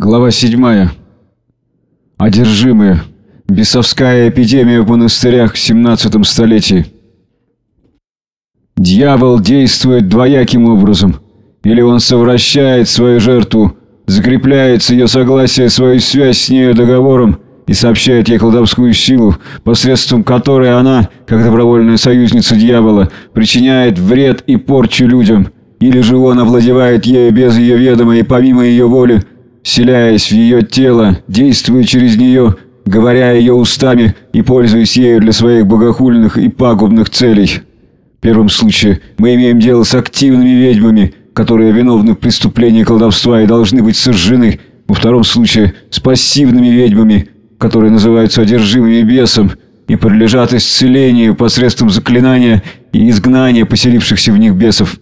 Глава 7. Одержимые. Бесовская эпидемия в монастырях в 17 столетии. Дьявол действует двояким образом. Или он совращает свою жертву, закрепляет с ее согласия свою связь с нею договором и сообщает ей колдовскую силу, посредством которой она, как добровольная союзница дьявола, причиняет вред и порчу людям. Или же он овладевает ею без ее ведома и помимо ее воли, вселяясь в ее тело, действуя через нее, говоря ее устами и пользуясь ею для своих богохульных и пагубных целей. В первом случае мы имеем дело с активными ведьмами, которые виновны в преступлении колдовства и должны быть сожжены. Во втором случае с пассивными ведьмами, которые называются одержимыми бесом и подлежат исцелению посредством заклинания и изгнания поселившихся в них бесов.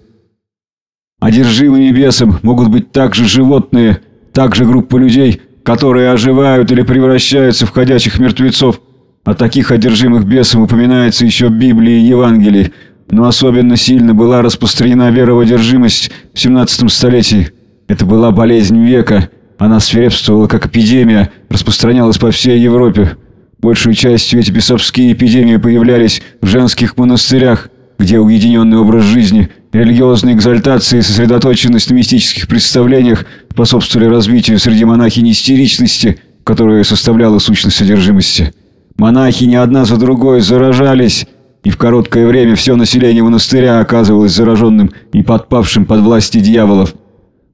Одержимыми бесом могут быть также животные, также группа людей, которые оживают или превращаются в ходячих мертвецов. О таких одержимых бесом упоминается еще в Библии и Евангелии, но особенно сильно была распространена вера в одержимость в 17 столетии. Это была болезнь века. Она свирепствовала как эпидемия, распространялась по всей Европе. Большую частью эти бесовские эпидемии появлялись в женских монастырях, где уединенный образ жизни, религиозная экзальтация и сосредоточенность на мистических представлениях способствовали развитию среди монахинь истеричности, которая составляла сущность содержимости. Монахини одна за другой заражались, и в короткое время все население монастыря оказывалось зараженным и подпавшим под власти дьяволов.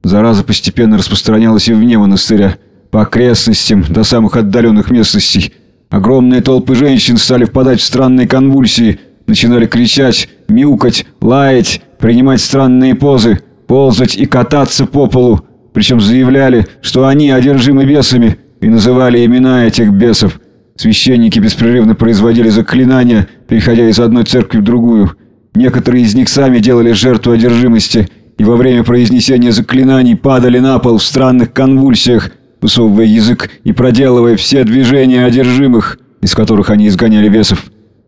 Зараза постепенно распространялась и вне монастыря, по окрестностям, до самых отдаленных местностей. Огромные толпы женщин стали впадать в странные конвульсии – начинали кричать, мяукать, лаять, принимать странные позы, ползать и кататься по полу, причем заявляли, что они одержимы бесами, и называли имена этих бесов. Священники беспрерывно производили заклинания, переходя из одной церкви в другую. Некоторые из них сами делали жертву одержимости, и во время произнесения заклинаний падали на пол в странных конвульсиях, высовывая язык и проделывая все движения одержимых, из которых они изгоняли бесов.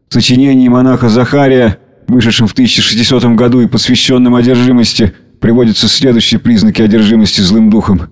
В сочинении монаха Захария, вышедшем в 1600 году и посвященном одержимости, приводятся следующие признаки одержимости злым духом.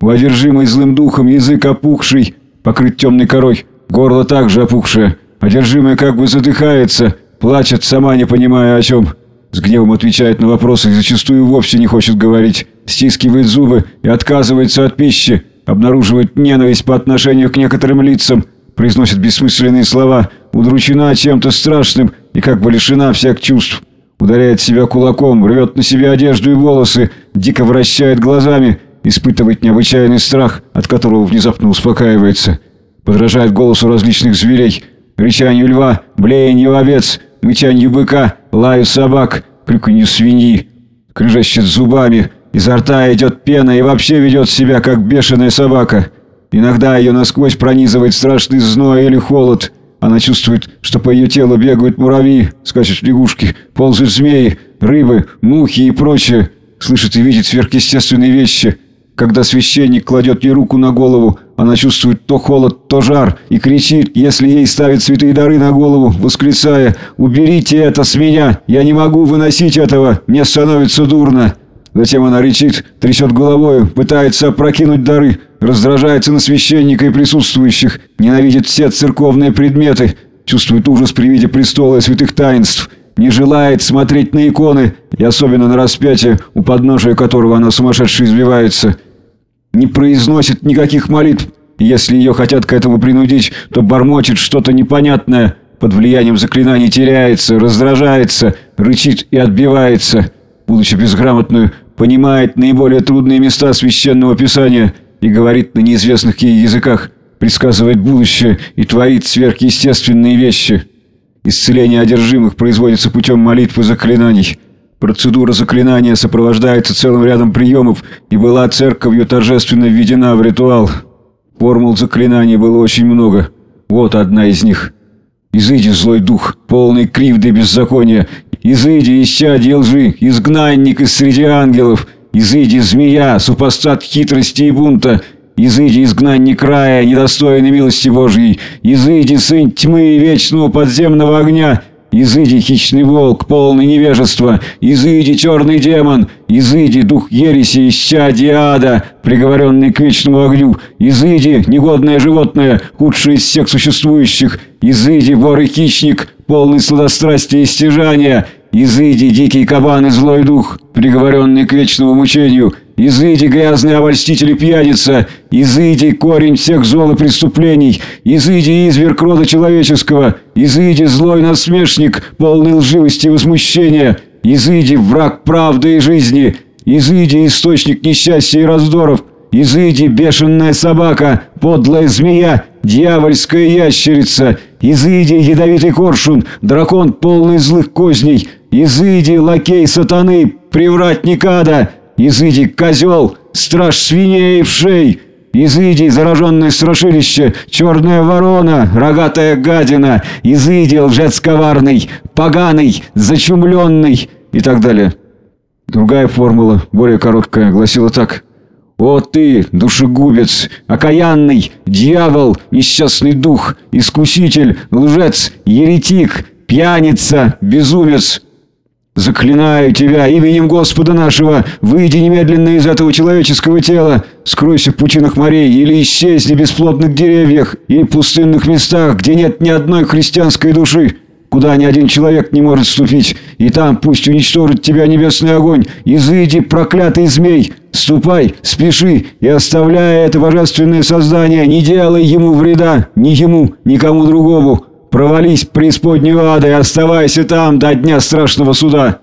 У одержимой злым духом язык опухший, покрыт темной корой, горло также опухшее. Одержимая как бы задыхается, плачет, сама не понимая о чем. С гневом отвечает на вопросы и зачастую вовсе не хочет говорить. Стискивает зубы и отказывается от пищи. Обнаруживает ненависть по отношению к некоторым лицам. Произносит бессмысленные слова – удручена чем-то страшным и как бы лишена всех чувств. Ударяет себя кулаком, рвет на себе одежду и волосы, дико вращает глазами, испытывает необычайный страх, от которого внезапно успокаивается. Подражает голосу различных зверей, рычанию льва, блеянию овец, мычанию быка, лаю собак, криканью свиньи. Крыжащит зубами, изо рта идет пена и вообще ведет себя, как бешеная собака. Иногда ее насквозь пронизывает страшный зной или холод – она чувствует, что по ее телу бегают муравьи, скачут лягушки, ползают змеи, рыбы, мухи и прочее. Слышит и видит сверхъестественные вещи. Когда священник кладет ей руку на голову, она чувствует то холод, то жар и кричит, если ей ставят святые дары на голову, восклицая «Уберите это с меня! Я не могу выносить этого! Мне становится дурно!» Затем она речит, трясет головой, пытается опрокинуть дары, раздражается на священника и присутствующих, ненавидит все церковные предметы, чувствует ужас при виде престола и святых таинств, не желает смотреть на иконы, и особенно на распятие, у подножия которого она сумасшедше избивается, не произносит никаких молитв, если ее хотят к этому принудить, то бормочет что-то непонятное, под влиянием заклинаний теряется, раздражается, рычит и отбивается, будучи безграмотную, понимает наиболее трудные места священного писания и говорит на неизвестных ей языках, предсказывает будущее и творит сверхъестественные вещи. Исцеление одержимых производится путем молитв и заклинаний. Процедура заклинания сопровождается целым рядом приемов и была церковью торжественно введена в ритуал. Формул заклинаний было очень много. Вот одна из них. «Изыди, злой дух, полный кривды и беззакония, Изыди, исчадье лжи, изгнанник из среди ангелов, изыди, змея, супостат хитрости и бунта, изыди, изгнанник рая, недостойный милости Божьей, изыди, сын тьмы и вечного подземного огня, Изыди, хищный волк, полный невежества! Изыди, черный демон! Изыди, дух ереси, исчадие ада, приговоренный к вечному огню! Изыди, негодное животное, худшее из всех существующих! Изыди, вор и хищник, полный сладострастия и стяжания! Изыди, дикий кабан и злой дух, приговоренный к вечному мучению! Изыди, грязный обольститель и пьяница! Изыди, корень всех зол и преступлений! Изыди, изверг рода человеческого! Изыди, злой насмешник, полный лживости и возмущения! Изыди, враг правды и жизни! Изыди, источник несчастья и раздоров! Изыди, бешеная собака, подлая змея, дьявольская ящерица! Изыди, ядовитый коршун, дракон полный злых козней! Изыди, лакей сатаны, привратник ада!» Изыди, козел, страж свиней и вшей! Изыди, зараженное страшилище, черная ворона, рогатая гадина! Изыди, лжец коварный, поганый, зачумленный!» и так далее. Другая формула, более короткая, гласила так. «О ты, душегубец, окаянный, дьявол, несчастный дух, искуситель, лжец, еретик, пьяница, безумец!» Заклинаю тебя именем Господа нашего, выйди немедленно из этого человеческого тела, скройся в пучинах морей или исчезни в бесплодных деревьях или пустынных местах, где нет ни одной христианской души, куда ни один человек не может ступить, и там пусть уничтожит тебя небесный огонь. Изыди, проклятый змей, ступай, спеши и оставляя это божественное создание, не делай ему вреда, ни ему, никому другому». Провались в преисподнюю ада и оставайся там до дня страшного суда!»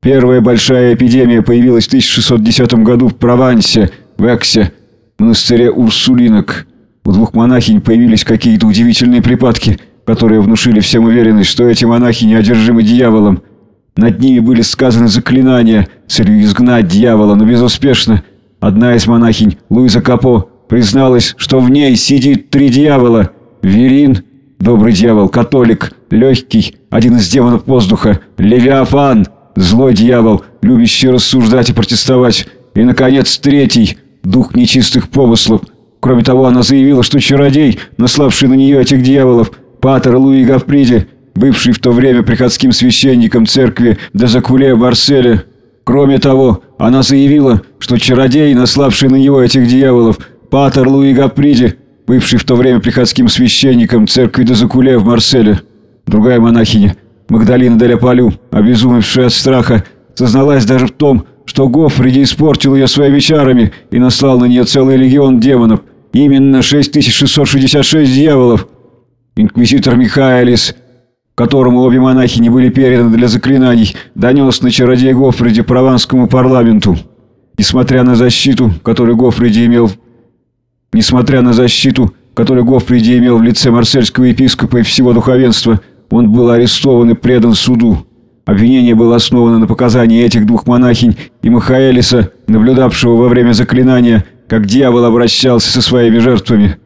Первая большая эпидемия появилась в 1610 году в Провансе, в Эксе, в монастыре Урсулинок. У двух монахинь появились какие-то удивительные припадки, которые внушили всем уверенность, что эти монахи неодержимы дьяволом. Над ними были сказаны заклинания целью изгнать дьявола, но безуспешно. Одна из монахинь, Луиза Капо, призналась, что в ней сидит три дьявола – Верин, Добрый дьявол, католик, легкий, один из демонов воздуха, Левиафан, злой дьявол, любящий рассуждать и протестовать. И, наконец, третий, дух нечистых помыслов. Кроме того, она заявила, что чародей, наславший на нее этих дьяволов, Патер Луи Гавприди, бывший в то время приходским священником церкви Дезакуле в Марселе. Кроме того, она заявила, что чародей, наславший на него этих дьяволов, Патер Луи Гавприди, бывший в то время приходским священником церкви Дезакуле в Марселе. Другая монахиня, Магдалина де Палю, обезумевшая от страха, созналась даже в том, что Гофриди испортил ее своими чарами и наслал на нее целый легион демонов, именно 6666 дьяволов. Инквизитор Михаэлис, которому обе монахини были переданы для заклинаний, донес на чародея Гофриди прованскому парламенту. Несмотря на защиту, которую Гофриди имел Несмотря на защиту, которую Гофриди имел в лице марсельского епископа и всего духовенства, он был арестован и предан суду. Обвинение было основано на показании этих двух монахинь и Михаэлиса, наблюдавшего во время заклинания, как дьявол обращался со своими жертвами.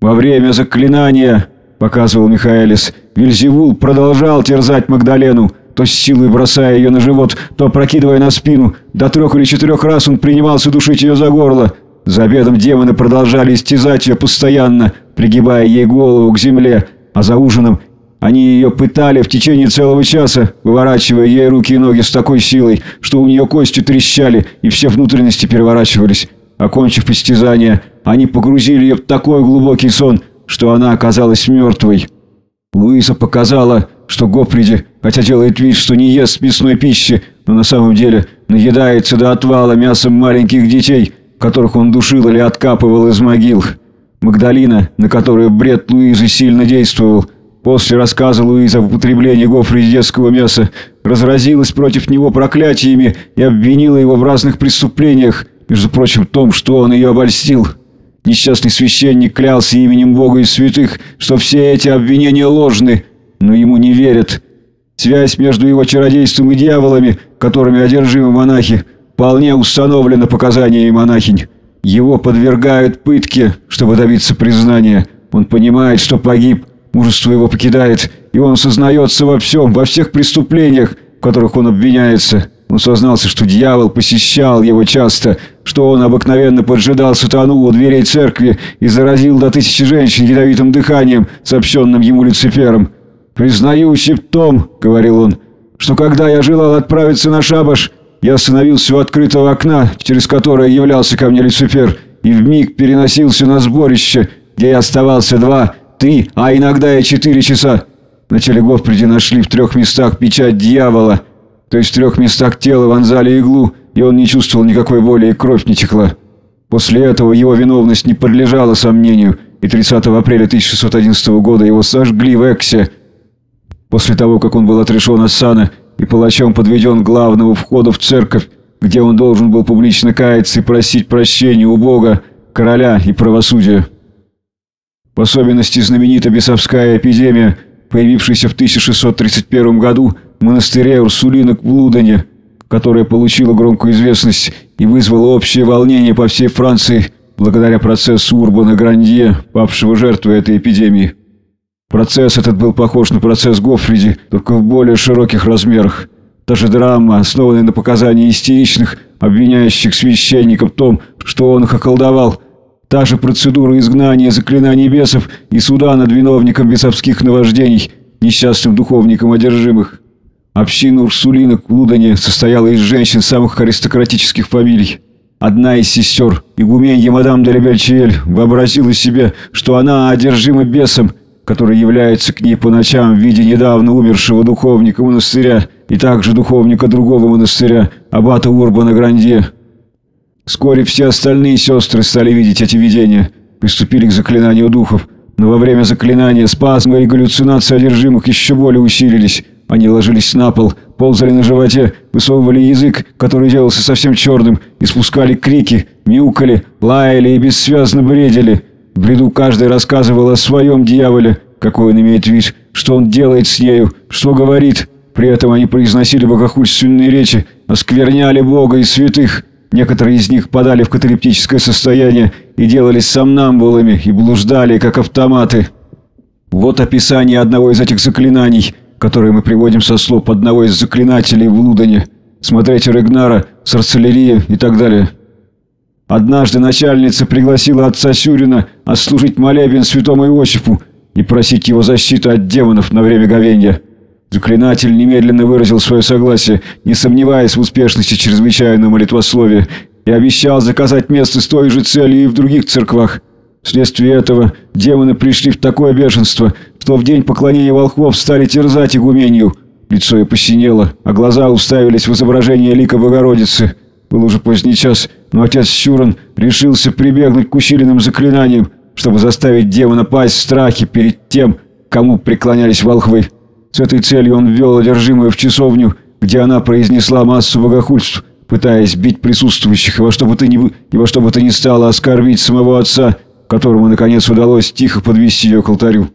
«Во время заклинания», — показывал Михаэлис, — Вильзевул продолжал терзать Магдалену, то с силой бросая ее на живот, то опрокидывая на спину. До трех или четырех раз он принимался душить ее за горло. За обедом демоны продолжали истязать ее постоянно, пригибая ей голову к земле, а за ужином они ее пытали в течение целого часа, выворачивая ей руки и ноги с такой силой, что у нее кости трещали и все внутренности переворачивались. Окончив истязание, они погрузили ее в такой глубокий сон, что она оказалась мертвой. Луиза показала, что Гоприди, хотя делает вид, что не ест мясной пищи, но на самом деле наедается до отвала мясом маленьких детей – которых он душил или откапывал из могил. Магдалина, на которую бред Луизы сильно действовал, после рассказа Луизы об употреблении гофри детского мяса, разразилась против него проклятиями и обвинила его в разных преступлениях, между прочим, в том, что он ее обольстил. Несчастный священник клялся именем Бога и святых, что все эти обвинения ложны, но ему не верят. Связь между его чародейством и дьяволами, которыми одержимы монахи, вполне установлено показаниями монахинь. Его подвергают пытке, чтобы добиться признания. Он понимает, что погиб, мужество его покидает, и он сознается во всем, во всех преступлениях, в которых он обвиняется. Он сознался, что дьявол посещал его часто, что он обыкновенно поджидал сатану у дверей церкви и заразил до тысячи женщин ядовитым дыханием, сообщенным ему Люцифером. «Признаюсь и в том, — говорил он, — что когда я желал отправиться на шабаш, я остановился у открытого окна, через которое являлся ко мне Люцифер, и вмиг переносился на сборище, где я оставался два, три, а иногда и четыре часа. В начале Господи нашли в трех местах печать дьявола, то есть в трех местах тела вонзали иглу, и он не чувствовал никакой боли, и кровь не текла. После этого его виновность не подлежала сомнению, и 30 апреля 1611 года его сожгли в Эксе. После того, как он был отрешен от сана и палачом подведен главному входу в церковь, где он должен был публично каяться и просить прощения у Бога, короля и правосудия. В особенности знаменита бесовская эпидемия, появившаяся в 1631 году в монастыре Урсулинок в Лудоне, которая получила громкую известность и вызвала общее волнение по всей Франции благодаря процессу Урбана Грандье, павшего жертвой этой эпидемии. Процесс этот был похож на процесс Гофриди, только в более широких размерах. Та же драма, основанная на показании истеричных, обвиняющих священника в том, что он их околдовал. Та же процедура изгнания заклинаний бесов и суда над виновником бесовских наваждений, несчастным духовником одержимых. Община Урсулинок в Лудоне состояла из женщин самых аристократических фамилий. Одна из сестер, игуменья мадам де вообразила себе, что она одержима бесом, который является к ней по ночам в виде недавно умершего духовника монастыря и также духовника другого монастыря, аббата Урбана Гранде. Вскоре все остальные сестры стали видеть эти видения, приступили к заклинанию духов, но во время заклинания спазмы и галлюцинации одержимых еще более усилились. Они ложились на пол, ползали на животе, высовывали язык, который делался совсем черным, испускали крики, мяукали, лаяли и бессвязно бредили. В бреду каждый рассказывал о своем дьяволе, какой он имеет вид, что он делает с нею, что говорит. При этом они произносили богохульственные речи, оскверняли Бога и святых. Некоторые из них подали в каталептическое состояние и делались сомнамбулами и блуждали, как автоматы. Вот описание одного из этих заклинаний, которое мы приводим со слов одного из заклинателей в Лудоне. Смотрите Регнара, Сарцелерия и так далее. Однажды начальница пригласила отца Сюрина отслужить молебен святому Иосифу и просить его защиты от демонов на время говенья. Заклинатель немедленно выразил свое согласие, не сомневаясь в успешности чрезвычайного молитвословия, и обещал заказать место с той же целью и в других церквах. Вследствие этого демоны пришли в такое бешенство, что в день поклонения волхвов стали терзать игуменью. Лицо ее посинело, а глаза уставились в изображение лика Богородицы. Был уже поздний час, но отец Сюран решился прибегнуть к усиленным заклинаниям, чтобы заставить демона пасть в страхе перед тем, кому преклонялись волхвы. С этой целью он ввел одержимую в часовню, где она произнесла массу богохульств, пытаясь бить присутствующих и во что бы то ни, ни стало оскорбить самого отца, которому, наконец, удалось тихо подвести ее к алтарю.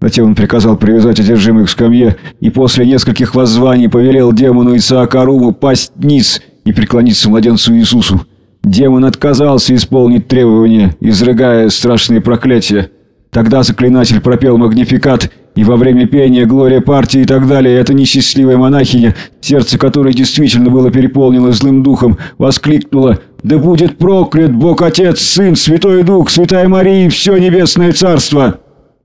Затем он приказал привязать одержимых к скамье и после нескольких воззваний повелел демону Исаакаруму пасть низ и преклониться младенцу Иисусу. Демон отказался исполнить требования, изрыгая страшные проклятия. Тогда заклинатель пропел магнификат и во время пения «Глория партии» и так далее, эта несчастливая монахиня, сердце которой действительно было переполнено злым духом, воскликнула «Да будет проклят Бог Отец, Сын, Святой Дух, Святая Мария и все Небесное Царство!»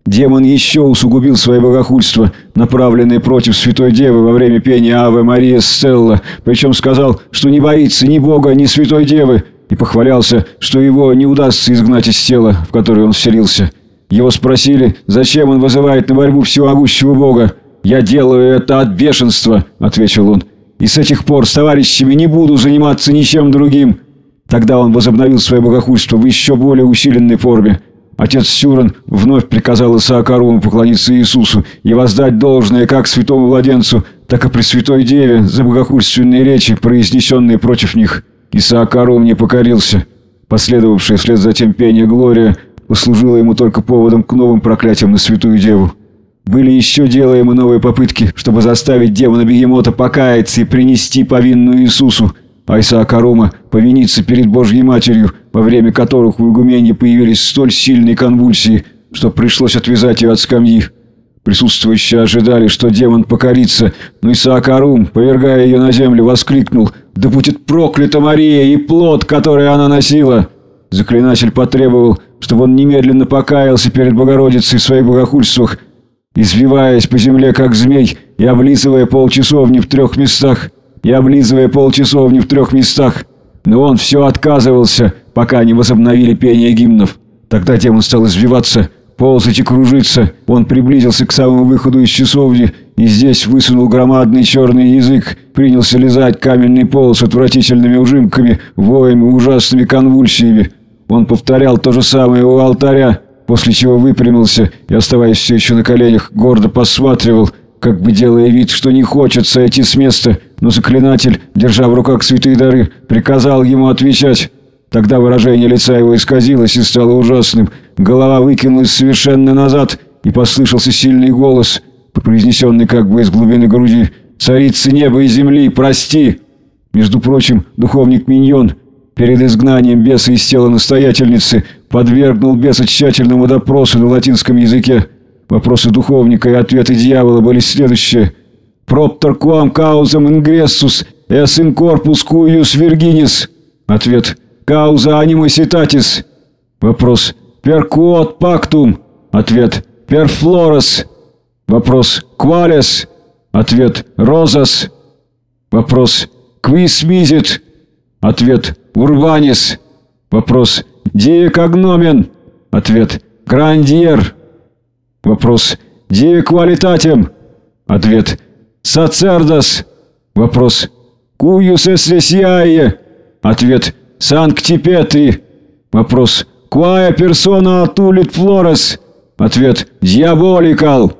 Демон еще усугубил свое богохульство, направленное против Святой Девы во время пения «Аве Мария Стелла», причем сказал, что не боится ни Бога, ни Святой Девы, и похвалялся, что его не удастся изгнать из тела, в которое он вселился. Его спросили, зачем он вызывает на борьбу всемогущего Бога. «Я делаю это от бешенства», — ответил он. «И с этих пор с товарищами не буду заниматься ничем другим». Тогда он возобновил свое богохульство в еще более усиленной форме. Отец Сюран вновь приказал Исаакаруму поклониться Иисусу и воздать должное как святому младенцу, так и Пресвятой Деве за богохульственные речи, произнесенные против них. Исаакарум не покорился. Последовавшее вслед за тем пение Глория послужило ему только поводом к новым проклятиям на Святую Деву. Были еще делаемы новые попытки, чтобы заставить демона-бегемота покаяться и принести повинную Иисусу, а Исаакарума повиниться перед Божьей Матерью, во время которых у игуменья появились столь сильные конвульсии, что пришлось отвязать ее от скамьи. Присутствующие ожидали, что демон покорится, но Исаакарум, повергая ее на землю, воскликнул «Да будет проклята Мария и плод, который она носила!» Заклинатель потребовал, чтобы он немедленно покаялся перед Богородицей в своих богохульствах. извиваясь по земле, как змей, и облизывая полчасовни в трех местах, и облизывая полчасовни в трех местах. Но он все отказывался, пока не возобновили пение гимнов. Тогда демон стал извиваться, ползать и кружиться. Он приблизился к самому выходу из часовни и здесь высунул громадный черный язык, принялся лизать каменный пол с отвратительными ужимками, воем и ужасными конвульсиями. Он повторял то же самое у алтаря, после чего выпрямился и, оставаясь все еще на коленях, гордо посматривал, как бы делая вид, что не хочет сойти с места, но заклинатель, держа в руках святые дары, приказал ему отвечать. Тогда выражение лица его исказилось и стало ужасным. Голова выкинулась совершенно назад, и послышался сильный голос, произнесенный как бы из глубины груди. «Царица неба и земли, прости!» Между прочим, духовник Миньон перед изгнанием беса из тела настоятельницы подвергнул беса тщательному допросу на латинском языке. Вопросы духовника и ответы дьявола были следующие. «Проптор causam ingressus es in corpus cuius virginis?» Ответ «Causa anima citatis». Вопрос «Per quod pactum?» Ответ «Per flores». Вопрос «Quales?» Ответ «Rosas». Вопрос «Quis misit?» Ответ «Urbanis». Вопрос «Die cognomen?» Ответ «Грандиер». Вопрос «Die qualitatem?» Ответ «Sacerdos». Вопрос «Cuius ecclesiae?» Ответ «Sancti Petri». Вопрос «Quae persona atulit flores?» Ответ «Diabolical».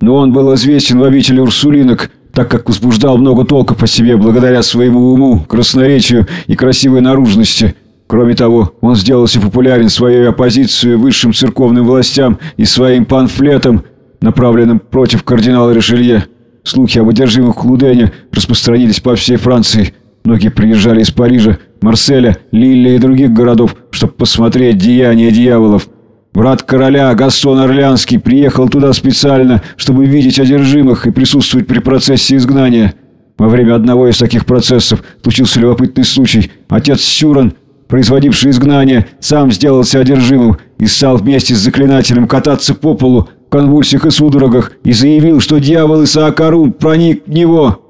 Но он был известен в обители Урсулинок, так как возбуждал много толка по себе благодаря своему уму, красноречию и красивой наружности. Кроме того, он сделался популярен своей оппозицией высшим церковным властям и своим памфлетом, направленным против кардинала Ришелье. Слухи об одержимых Клудене распространились по всей Франции. Многие приезжали из Парижа, Марселя, Лилля и других городов, чтобы посмотреть деяния дьяволов. Брат короля Гастон Орлеанский приехал туда специально, чтобы видеть одержимых и присутствовать при процессе изгнания. Во время одного из таких процессов случился любопытный случай. Отец Сюран производивший изгнание, сам сделался одержимым и стал вместе с заклинателем кататься по полу в конвульсиях и судорогах и заявил, что дьявол Исаакару проник в него.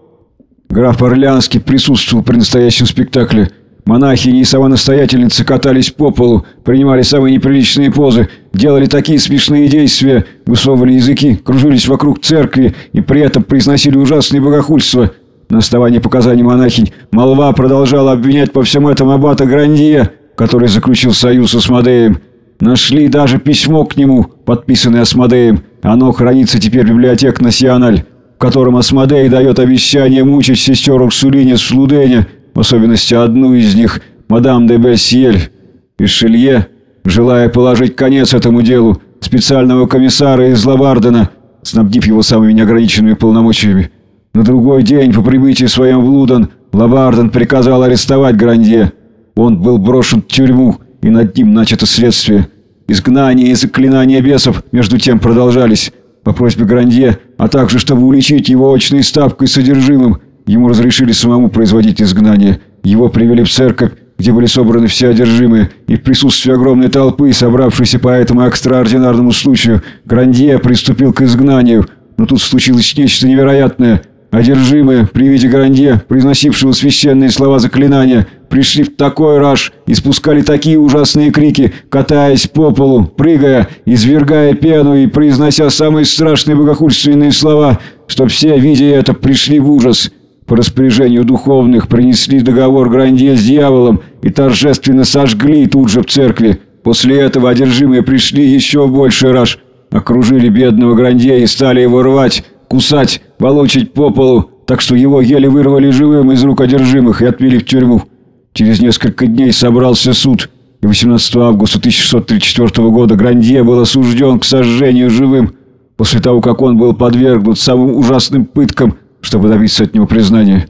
Граф Орлянский присутствовал при настоящем спектакле. Монахини и сама настоятельница катались по полу, принимали самые неприличные позы, делали такие смешные действия, высовывали языки, кружились вокруг церкви и при этом произносили ужасные богохульства – на основании показаний монахинь молва продолжала обвинять по всем этом аббата Грандия, который заключил союз с Асмодеем. Нашли даже письмо к нему, подписанное Асмодеем. Оно хранится теперь в библиотеке Насиональ, в котором Асмодей дает обещание мучить сестер Урсулине с Лудене, в особенности одну из них, мадам де Бельсиель. Пишелье, желая положить конец этому делу, специального комиссара из Лабардена, снабдив его самыми неограниченными полномочиями, на другой день по прибытии своем в Лудон Лабарден приказал арестовать Гранде. Он был брошен в тюрьму, и над ним начато следствие. Изгнание и заклинание бесов между тем продолжались. По просьбе Гранде, а также чтобы уличить его очной ставкой содержимым, ему разрешили самому производить изгнание. Его привели в церковь, где были собраны все одержимые, и в присутствии огромной толпы, собравшейся по этому экстраординарному случаю, Грандье приступил к изгнанию. Но тут случилось нечто невероятное – Одержимые при виде Гранде, произносившего священные слова заклинания, пришли в такой раж и спускали такие ужасные крики, катаясь по полу, прыгая, извергая пену и произнося самые страшные богохульственные слова, что все, видя это, пришли в ужас. По распоряжению духовных принесли договор Гранде с дьяволом и торжественно сожгли тут же в церкви. После этого одержимые пришли еще в больший раж, окружили бедного Гранде и стали его рвать, кусать, волочить по полу, так что его еле вырвали живым из рук одержимых и отвели в тюрьму. Через несколько дней собрался суд, и 18 августа 1634 года Грандье был осужден к сожжению живым, после того, как он был подвергнут самым ужасным пыткам, чтобы добиться от него признания.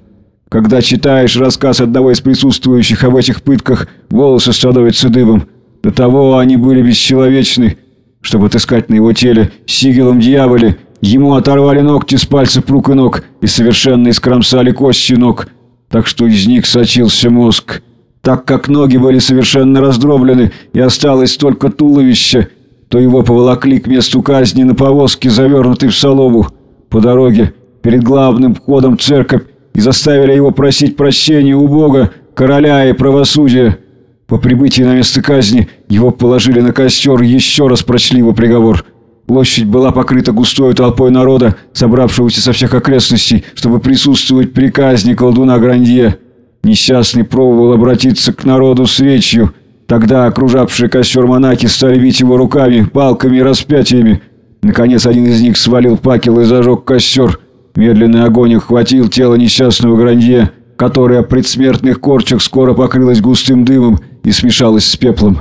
Когда читаешь рассказ одного из присутствующих об этих пытках, волосы становятся дыбом. До того они были бесчеловечны, чтобы отыскать на его теле сигелом дьяволе Ему оторвали ногти с пальцев рук и ног и совершенно искромсали кости ног, так что из них сочился мозг. Так как ноги были совершенно раздроблены и осталось только туловище, то его поволокли к месту казни на повозке, завернутой в солому. По дороге, перед главным входом в церковь, и заставили его просить прощения у Бога, короля и правосудия. По прибытии на место казни его положили на костер и еще раз прочли его приговор. Площадь была покрыта густой толпой народа, собравшегося со всех окрестностей, чтобы присутствовать при казни колдуна Грандье. Несчастный пробовал обратиться к народу с речью. Тогда окружавшие костер монахи стали бить его руками, палками и распятиями. Наконец один из них свалил факел и зажег костер. Медленный огонь охватил тело несчастного Грандье, которое предсмертных корчах скоро покрылось густым дымом и смешалось с пеплом.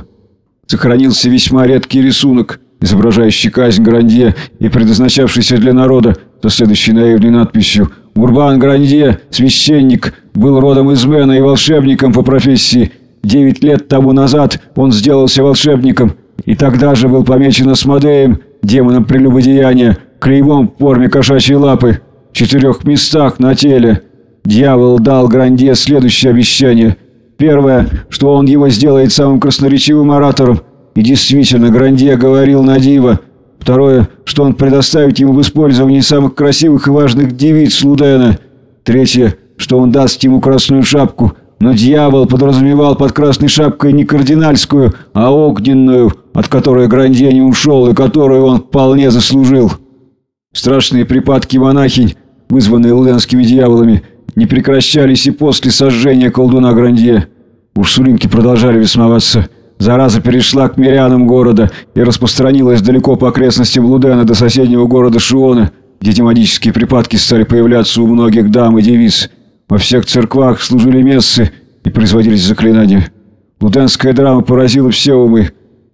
Сохранился весьма редкий рисунок, изображающий казнь Грандье и предназначавшийся для народа, со следующей наивной надписью «Урбан Грандье, священник, был родом из Мэна и волшебником по профессии. Девять лет тому назад он сделался волшебником, и тогда же был помечен Асмодеем, демоном прелюбодеяния, клеймом в форме кошачьей лапы, в четырех местах на теле. Дьявол дал Гранде следующее обещание. Первое, что он его сделает самым красноречивым оратором, и действительно, Гранде говорил на диво. Второе, что он предоставит ему в использовании самых красивых и важных девиц Лудена. Третье, что он даст ему красную шапку, но дьявол подразумевал под красной шапкой не кардинальскую, а огненную, от которой Гранде не ушел и которую он вполне заслужил. Страшные припадки монахинь, вызванные луденскими дьяволами, не прекращались и после сожжения колдуна Гранде. Урсулинки продолжали весноваться. Зараза перешла к мирянам города и распространилась далеко по окрестностям Лудена до соседнего города Шиона, где демонические припадки стали появляться у многих дам и девиц. Во всех церквах служили мессы и производились заклинания. Луденская драма поразила все умы.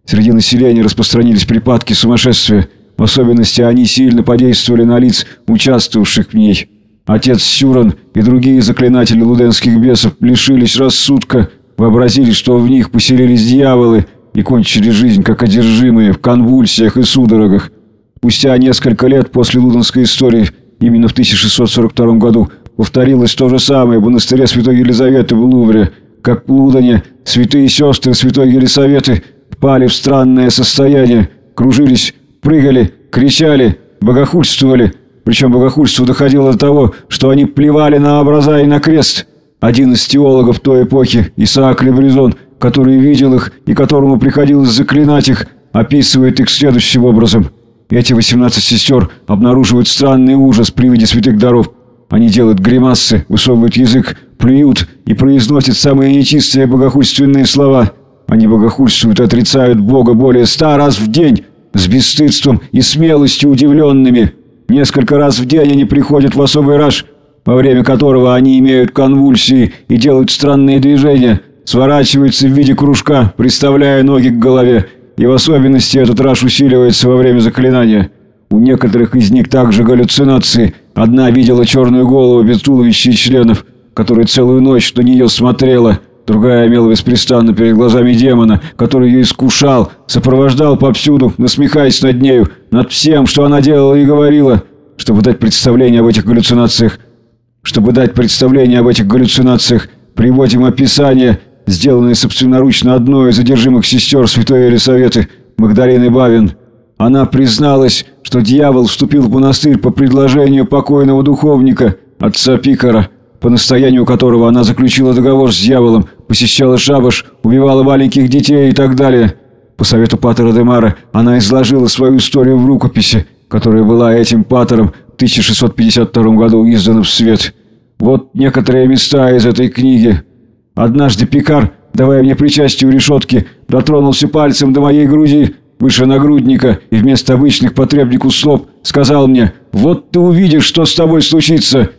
Среди населения распространились припадки сумасшествия. В особенности они сильно подействовали на лиц, участвовавших в ней. Отец Сюран и другие заклинатели луденских бесов лишились рассудка, вообразили, что в них поселились дьяволы и кончили жизнь как одержимые в конвульсиях и судорогах. Спустя несколько лет после луденской истории, именно в 1642 году, повторилось то же самое в монастыре Святой Елизаветы в Лувре, как в Лудане святые сестры Святой Елизаветы пали в странное состояние, кружились, прыгали, кричали, богохульствовали. Причем богохульство доходило до того, что они плевали на образа и на крест. Один из теологов той эпохи, Исаак Лебризон, который видел их и которому приходилось заклинать их, описывает их следующим образом. Эти 18 сестер обнаруживают странный ужас при виде святых даров – они делают гримасы, высовывают язык, плюют и произносят самые нечистые богохульственные слова. Они богохульствуют и отрицают Бога более ста раз в день, с бесстыдством и смелостью удивленными. Несколько раз в день они приходят в особый раж, во время которого они имеют конвульсии и делают странные движения, сворачиваются в виде кружка, приставляя ноги к голове, и в особенности этот раж усиливается во время заклинания. У некоторых из них также галлюцинации – Одна видела черную голову без туловища и членов, которая целую ночь на нее смотрела. Другая имела беспрестанно перед глазами демона, который ее искушал, сопровождал повсюду, насмехаясь над нею, над всем, что она делала и говорила, чтобы дать представление об этих галлюцинациях. Чтобы дать представление об этих галлюцинациях, приводим описание, сделанное собственноручно одной из задержимых сестер Святой Елисаветы, Магдалины Бавин. Она призналась, что дьявол вступил в монастырь по предложению покойного духовника, отца Пикара, по настоянию которого она заключила договор с дьяволом, посещала шабаш, убивала маленьких детей и так далее. По совету Патера Демара она изложила свою историю в рукописи, которая была этим Патером в 1652 году издана в свет. Вот некоторые места из этой книги. Однажды Пикар, давая мне причастие у решетки, дотронулся пальцем до моей груди, выше нагрудника и вместо обычных потребнику слов сказал мне «Вот ты увидишь, что с тобой случится».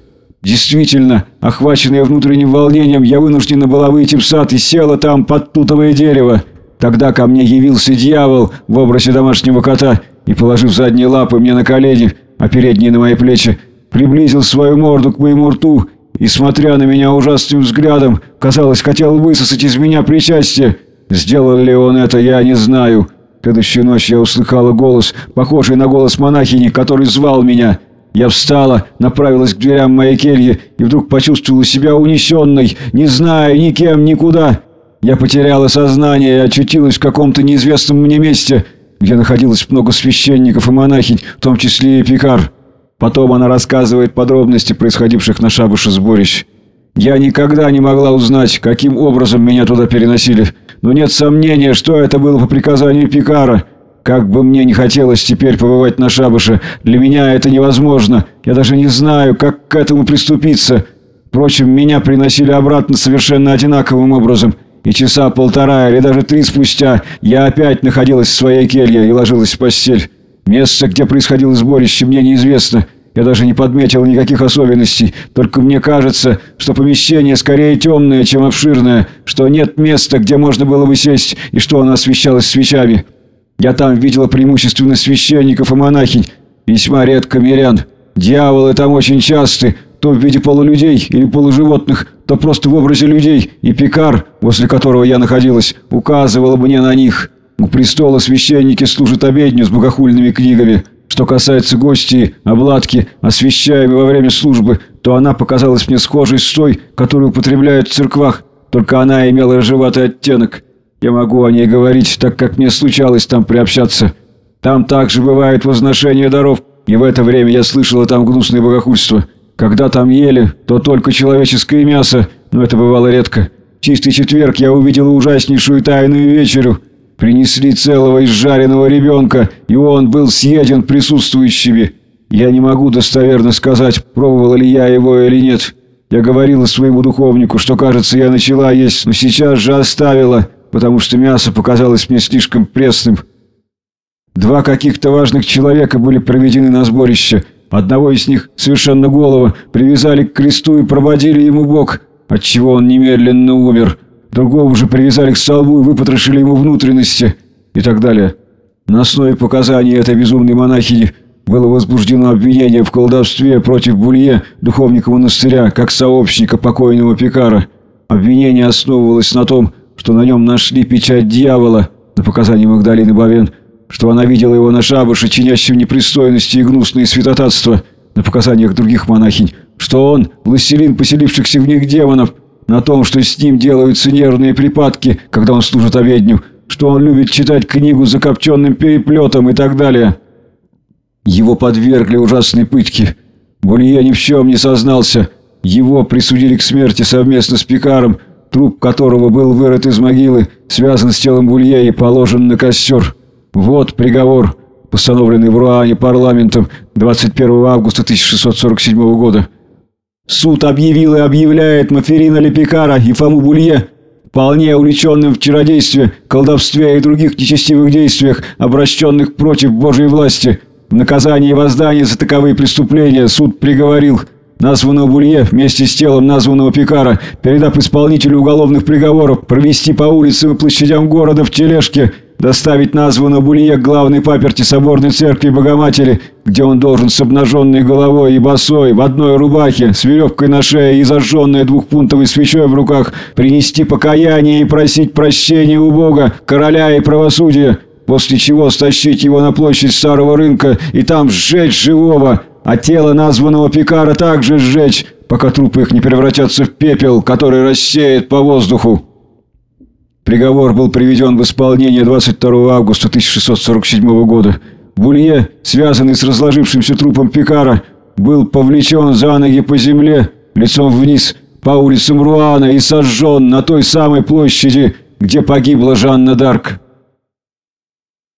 Действительно, охваченная внутренним волнением, я вынуждена была выйти в сад и села там под тутовое дерево. Тогда ко мне явился дьявол в образе домашнего кота и, положив задние лапы мне на колени, а передние на мои плечи, приблизил свою морду к моему рту и, смотря на меня ужасным взглядом, казалось, хотел высосать из меня причастие. Сделал ли он это, я не знаю. Следующую ночь я услыхала голос, похожий на голос монахини, который звал меня. Я встала, направилась к дверям моей кельи и вдруг почувствовала себя унесенной, не зная никем, никуда. Я потеряла сознание и очутилась в каком-то неизвестном мне месте, где находилось много священников и монахинь, в том числе и Пикар. Потом она рассказывает подробности происходивших на шабуше сборищ. Я никогда не могла узнать, каким образом меня туда переносили, но нет сомнения, что это было по приказанию Пикара. Как бы мне не хотелось теперь побывать на шабуше, для меня это невозможно. Я даже не знаю, как к этому приступиться. Впрочем, меня приносили обратно совершенно одинаковым образом. И часа полтора или даже три спустя я опять находилась в своей келье и ложилась в постель. Место, где происходило сборище, мне неизвестно. Я даже не подметил никаких особенностей, только мне кажется, что помещение скорее темное, чем обширное, что нет места, где можно было бы сесть, и что оно освещалось свечами. Я там видела преимущественно священников и монахинь, весьма редко мирян. Дьяволы там очень часты, то в виде полулюдей или полуживотных, то просто в образе людей, и Пикар, возле которого я находилась, указывал мне на них. У престола священники служат обедню с богохульными книгами. Что касается гостей, обладки, освящаемой во время службы, то она показалась мне схожей с той, которую употребляют в церквах, только она имела рыжеватый оттенок. Я могу о ней говорить, так как мне случалось там приобщаться. Там также бывает возношение даров, и в это время я слышала там гнусное богохульство. Когда там ели, то только человеческое мясо, но это бывало редко. В чистый четверг я увидела ужаснейшую тайную вечерю. Принесли целого изжаренного ребенка, и он был съеден присутствующими. Я не могу достоверно сказать, пробовала ли я его или нет. Я говорила своему духовнику, что, кажется, я начала есть, но сейчас же оставила, потому что мясо показалось мне слишком пресным. Два каких-то важных человека были проведены на сборище – Одного из них, совершенно голого, привязали к кресту и проводили ему бок, отчего он немедленно умер. Другого же привязали к столбу и выпотрошили ему внутренности и так далее. На основе показаний этой безумной монахини было возбуждено обвинение в колдовстве против Булье, духовника монастыря, как сообщника покойного Пикара. Обвинение основывалось на том, что на нем нашли печать дьявола, на показания Магдалины Бавен – что она видела его на шабаше, чинящем непристойности и гнусные святотатства, на показаниях других монахинь, что он – властелин поселившихся в них демонов, на том, что с ним делаются нервные припадки, когда он служит обедню, что он любит читать книгу с закопченным переплетом и так далее. Его подвергли ужасной пытке. Булье ни в чем не сознался. Его присудили к смерти совместно с Пикаром, труп которого был вырыт из могилы, связан с телом Булье и положен на костер. Вот приговор, постановленный в Руане парламентом 21 августа 1647 года. Суд объявил и объявляет Маферина Лепикара и Фому Булье вполне увлеченным в чародействе, колдовстве и других нечестивых действиях, обращенных против Божьей власти. В наказание и воздаяние за таковые преступления суд приговорил названного Булье вместе с телом названного Пикара, передав исполнителю уголовных приговоров провести по улицам и площадям города в тележке – доставить названного Булье к главной паперти соборной церкви Богоматери, где он должен с обнаженной головой и босой, в одной рубахе, с веревкой на шее и зажженной двухпунтовой свечой в руках, принести покаяние и просить прощения у Бога, короля и правосудия, после чего стащить его на площадь Старого рынка и там сжечь живого, а тело названного Пикара также сжечь, пока трупы их не превратятся в пепел, который рассеет по воздуху. Приговор был приведен в исполнение 22 августа 1647 года. Булье, связанный с разложившимся трупом Пикара, был повлечен за ноги по земле, лицом вниз, по улицам Руана и сожжен на той самой площади, где погибла Жанна Дарк.